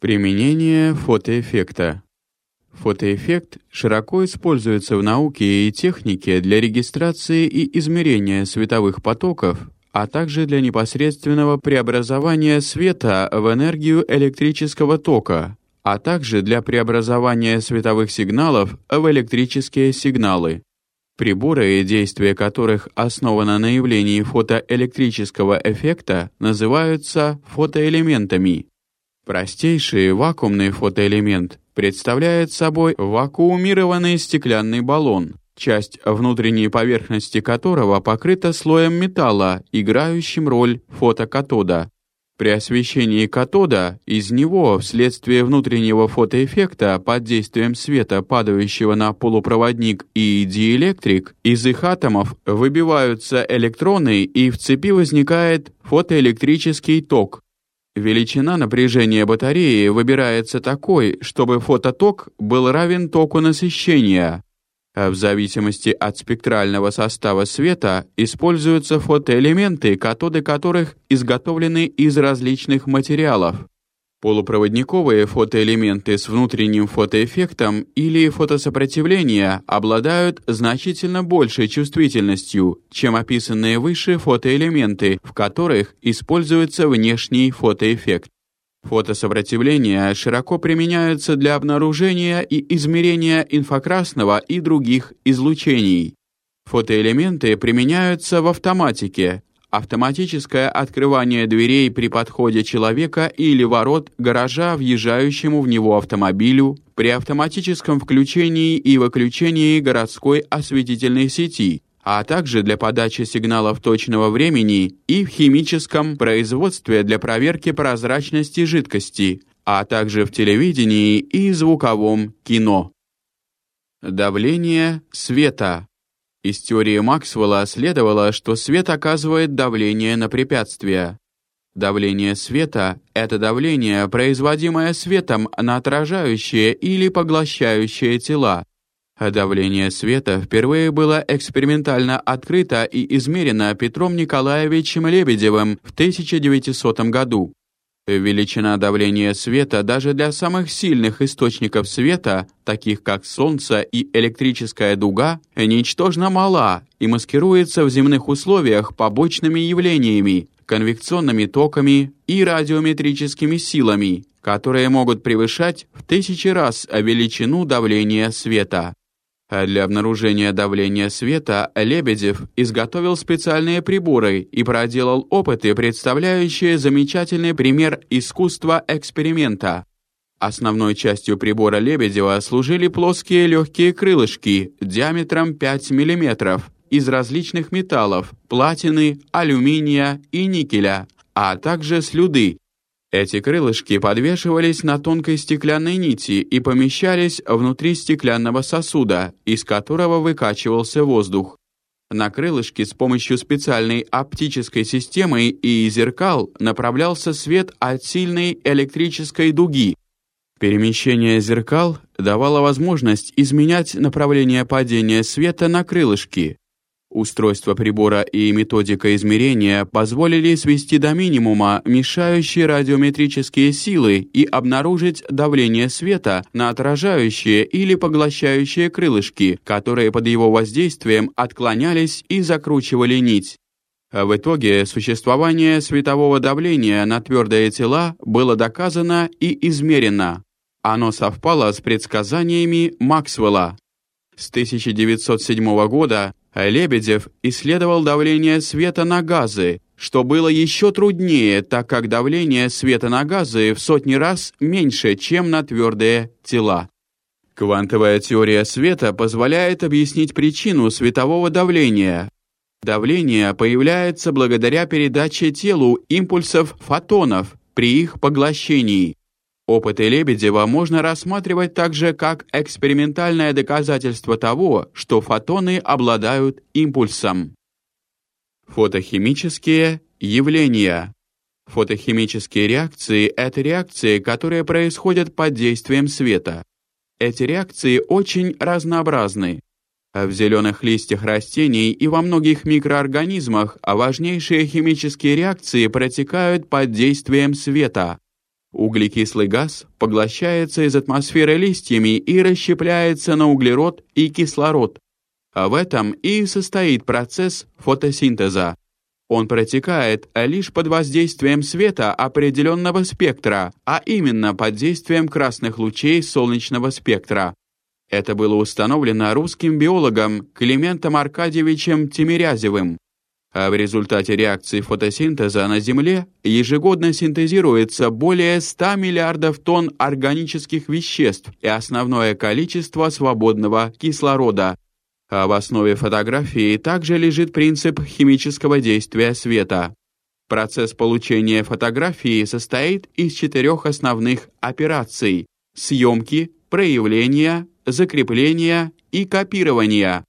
Применение фотоэффекта. Фотоэффект широко используется в науке и технике для регистрации и измерения световых потоков, а также для непосредственного преобразования света в энергию электрического тока, а также для преобразования световых сигналов в электрические сигналы. Приборы, действие которых основано на явлении фотоэлектрического эффекта, называются фотоэлементами. Простейший вакуумный фотоэлемент представляет собой вакуумированный стеклянный баллон, часть внутренней поверхности которого покрыта слоем металла, играющим роль фотокатода. При освещении катода из него вследствие внутреннего фотоэффекта под действием света, падающего на полупроводник и диэлектрик, из их атомов выбиваются электроны и в цепи возникает фотоэлектрический ток, Величина напряжения батареи выбирается такой, чтобы фототок был равен току насыщения. А в зависимости от спектрального состава света используются фотоэлементы, катоды которых изготовлены из различных материалов. Полупроводниковые фотоэлементы с внутренним фотоэффектом или фотосопротивление обладают значительно большей чувствительностью, чем описанные выше фотоэлементы, в которых используется внешний фотоэффект. Фотосопротивление широко применяется для обнаружения и измерения инфракрасного и других излучений. Фотоэлементы применяются в автоматике, автоматическое открывание дверей при подходе человека или ворот гаража въезжающему в него автомобилю, при автоматическом включении и выключении городской осветительной сети, а также для подачи сигналов точного времени и в химическом производстве для проверки прозрачности жидкости, а также в телевидении и звуковом кино. Давление света из теории Максвелла следовало, что свет оказывает давление на препятствия. Давление света — это давление, производимое светом на отражающие или поглощающие тела. Давление света впервые было экспериментально открыто и измерено Петром Николаевичем Лебедевым в 1900 году. Величина давления света даже для самых сильных источников света, таких как солнце и электрическая дуга, ничтожно мала и маскируется в земных условиях побочными явлениями, конвекционными токами и радиометрическими силами, которые могут превышать в тысячи раз величину давления света. А для обнаружения давления света Лебедев изготовил специальные приборы и проделал опыты, представляющие замечательный пример искусства эксперимента. Основной частью прибора Лебедева служили плоские легкие крылышки диаметром 5 мм из различных металлов: платины, алюминия и никеля, а также слюды, эти крылышки подвешивались на тонкой стеклянной нити и помещались внутри стеклянного сосуда, из которого выкачивался воздух. На крылышки с помощью специальной оптической системы и зеркал направлялся свет от сильной электрической дуги. Перемещение зеркал давало возможность изменять направление падения света на крылышки. Устройство прибора и методика измерения позволили свести до минимума мешающие радиометрические силы и обнаружить давление света на отражающие или поглощающие крылышки, которые под его воздействием отклонялись и закручивали нить. В итоге существование светового давления на твердые тела было доказано и измерено. Оно совпало с предсказаниями Максвелла. С 1907 года Лебедев исследовал давление света на газы, что было еще труднее, так как давление света на газы в сотни раз меньше, чем на твердые тела. Квантовая теория света позволяет объяснить причину светового давления. Давление появляется благодаря передаче телу импульсов фотонов при их поглощении. Опыты Лебедева можно рассматривать также как экспериментальное доказательство того, что фотоны обладают импульсом. Фотохимические явления. Фотохимические реакции это реакции, которые происходят под действием света. Эти реакции очень разнообразны. В зеленых листьях растений и во многих микроорганизмах важнейшие химические реакции протекают под действием света. Углекислый газ поглощается из атмосферы листьями и расщепляется на углерод и кислород. А в этом и состоит процесс фотосинтеза. Он протекает лишь под воздействием света определенного спектра, а именно под действием красных лучей солнечного спектра. Это было установлено русским биологом Климентом Аркадьевичем Тимирязевым. А в результате реакции фотосинтеза на Земле ежегодно синтезируется более 100 миллиардов тонн органических веществ и основное количество свободного кислорода, а в основе фотографии также лежит принцип химического действия света. Процесс получения фотографии состоит из четырех основных операций: съемки, проявления, закрепления и копирования.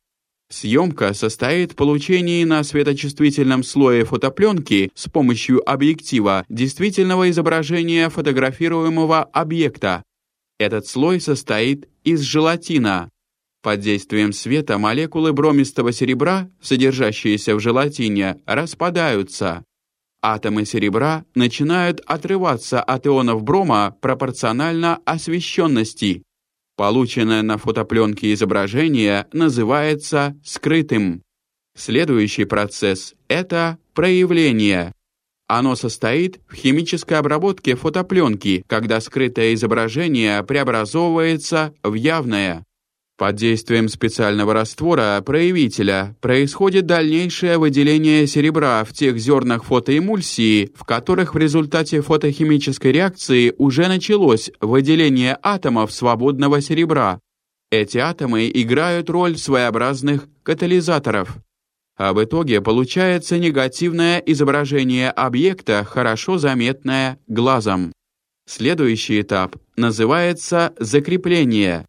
Съемка состоит в получении на светочувствительном слое фотопленки с помощью объектива действительного изображения фотографируемого объекта. Этот слой состоит из желатина. Под действием света молекулы бромистого серебра, содержащиеся в желатине, распадаются. Атомы серебра начинают отрываться от ионов брома пропорционально освещенности. Полученное на фотопленке изображение называется скрытым. Следующий процесс это проявление. Оно состоит в химической обработке фотопленки, когда скрытое изображение преобразовывается в явное. Под действием специального раствора проявителя происходит дальнейшее выделение серебра в тех зернах фотоэмульсии, в которых в результате фотохимической реакции уже началось выделение атомов свободного серебра. Эти атомы играют роль своеобразных катализаторов. А в итоге получается негативное изображение объекта, хорошо заметное глазом. Следующий этап называется закрепление.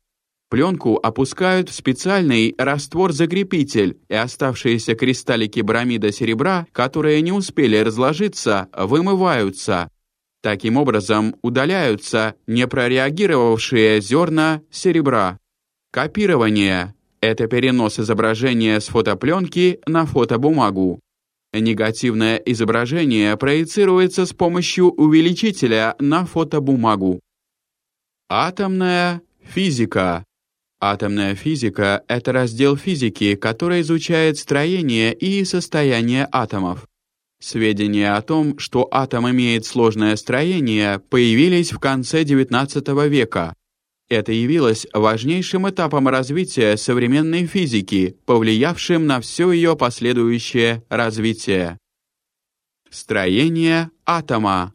Пленку опускают в специальный раствор-закрепитель, и оставшиеся кристаллики бромида серебра, которые не успели разложиться, вымываются. Таким образом удаляются непрореагировавшие зерна серебра. Копирование это перенос изображения с фотопленки на фотобумагу. Негативное изображение проецируется с помощью увеличителя на фотобумагу. Атомная физика Атомная физика это раздел физики, который изучает строение и состояние атомов. Сведения о том, что атом имеет сложное строение, появились в конце XIX века. Это явилось важнейшим этапом развития современной физики, повлиявшим на все ее последующее развитие. Строение атома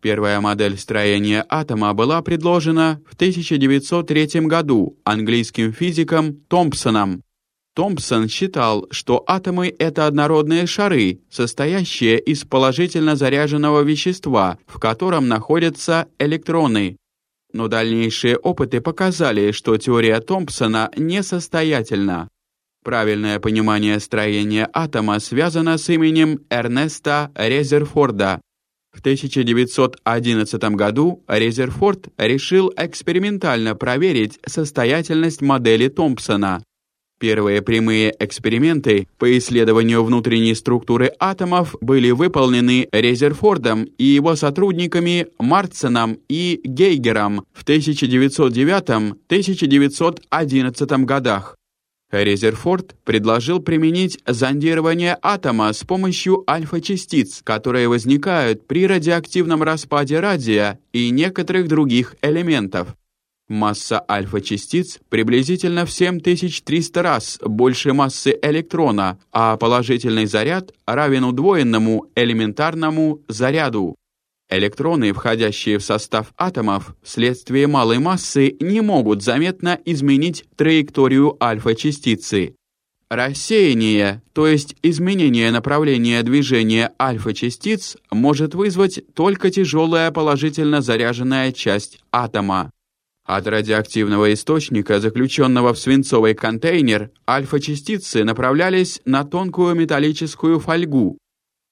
Первая модель строения атома была предложена в 1903 году английским физиком Томпсоном. Томпсон считал, что атомы это однородные шары, состоящие из положительно заряженного вещества, в котором находятся электроны. Но дальнейшие опыты показали, что теория Томпсона несостоятельна. Правильное понимание строения атома связано с именем Эрнеста Резерфорда, в 1911 году Резерфорд решил экспериментально проверить состоятельность модели Томпсона. Первые прямые эксперименты по исследованию внутренней структуры атомов были выполнены Резерфордом и его сотрудниками Марценом и Гейгером в 1909-1911 годах. Резерфорд предложил применить зондирование атома с помощью альфа-частиц, которые возникают при радиоактивном распаде радия и некоторых других элементов. Масса альфа-частиц приблизительно в 7300 раз больше массы электрона, а положительный заряд равен удвоенному элементарному заряду. Электроны, входящие в состав атомов, вследствие малой массы не могут заметно изменить траекторию альфа-частицы. Рассеяние, то есть изменение направления движения альфа-частиц, может вызвать только тяжелая положительно заряженная часть атома. От радиоактивного источника, заключенного в свинцовый контейнер, альфа-частицы направлялись на тонкую металлическую фольгу,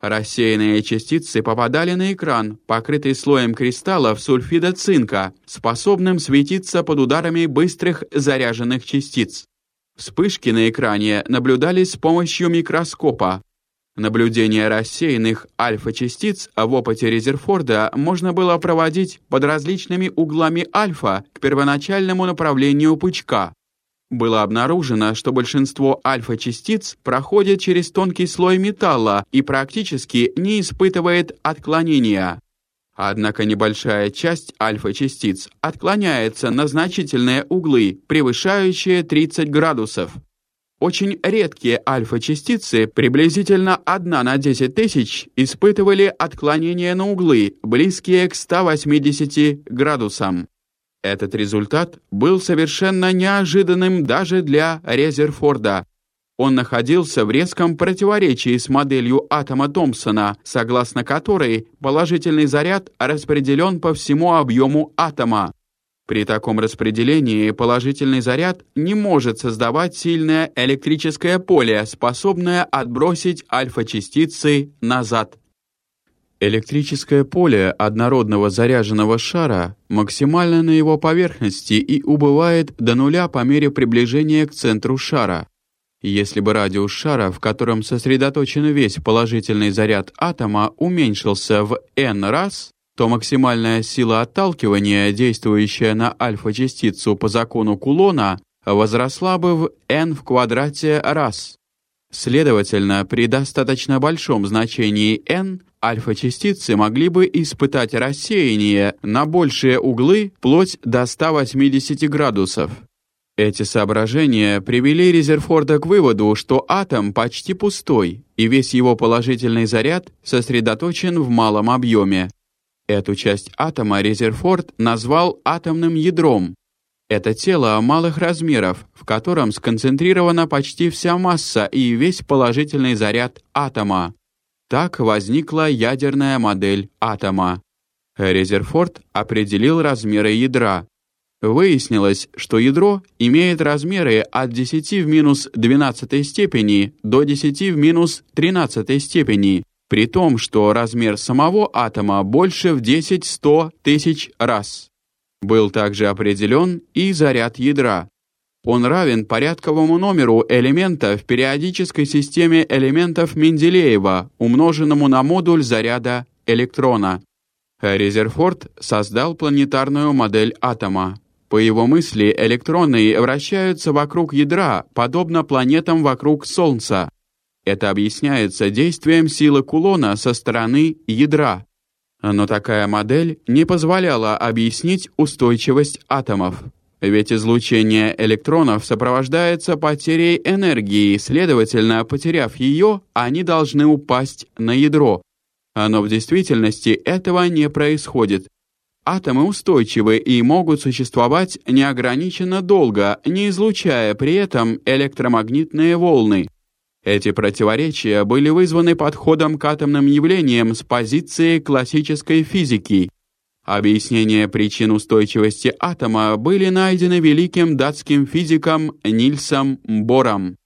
Рассеянные частицы попадали на экран, покрытый слоем кристаллов сульфида цинка, способным светиться под ударами быстрых заряженных частиц. Вспышки на экране наблюдались с помощью микроскопа. Наблюдение рассеянных альфа-частиц в опыте Резерфорда можно было проводить под различными углами альфа к первоначальному направлению пучка. Было обнаружено, что большинство альфа-частиц проходит через тонкий слой металла и практически не испытывает отклонения. Однако небольшая часть альфа-частиц отклоняется на значительные углы, превышающие 30 градусов. Очень редкие альфа-частицы, приблизительно 1 на 10 тысяч, испытывали отклонения на углы, близкие к 180 градусам. Этот результат был совершенно неожиданным даже для Резерфорда. Он находился в резком противоречии с моделью атома Томпсона, согласно которой положительный заряд распределен по всему объему атома. При таком распределении положительный заряд не может создавать сильное электрическое поле, способное отбросить альфа-частицы назад. Электрическое поле однородного заряженного шара максимально на его поверхности и убывает до нуля по мере приближения к центру шара. Если бы радиус шара, в котором сосредоточен весь положительный заряд атома, уменьшился в n раз, то максимальная сила отталкивания, действующая на альфа-частицу по закону Кулона, возросла бы в n в квадрате раз. Следовательно, при достаточно большом значении n альфа-частицы могли бы испытать рассеяние на большие углы вплоть до 180 градусов. Эти соображения привели Резерфорда к выводу, что атом почти пустой, и весь его положительный заряд сосредоточен в малом объеме. Эту часть атома Резерфорд назвал атомным ядром. Это тело малых размеров, в котором сконцентрирована почти вся масса и весь положительный заряд атома. Так возникла ядерная модель атома. Резерфорд определил размеры ядра. Выяснилось, что ядро имеет размеры от 10 в минус 12 степени до 10 в минус 13 степени, при том, что размер самого атома больше в 10-100 тысяч раз. Был также определен и заряд ядра. Он равен порядковому номеру элемента в периодической системе элементов Менделеева, умноженному на модуль заряда электрона. Резерфорд создал планетарную модель атома. По его мысли, электроны вращаются вокруг ядра, подобно планетам вокруг Солнца. Это объясняется действием силы кулона со стороны ядра. Но такая модель не позволяла объяснить устойчивость атомов. Ведь излучение электронов сопровождается потерей энергии, следовательно, потеряв ее, они должны упасть на ядро. Но в действительности этого не происходит. Атомы устойчивы и могут существовать неограниченно долго, не излучая при этом электромагнитные волны. Эти противоречия были вызваны подходом к атомным явлениям с позиции классической физики. Объяснения причин устойчивости атома были найдены великим датским физиком Нильсом Бором.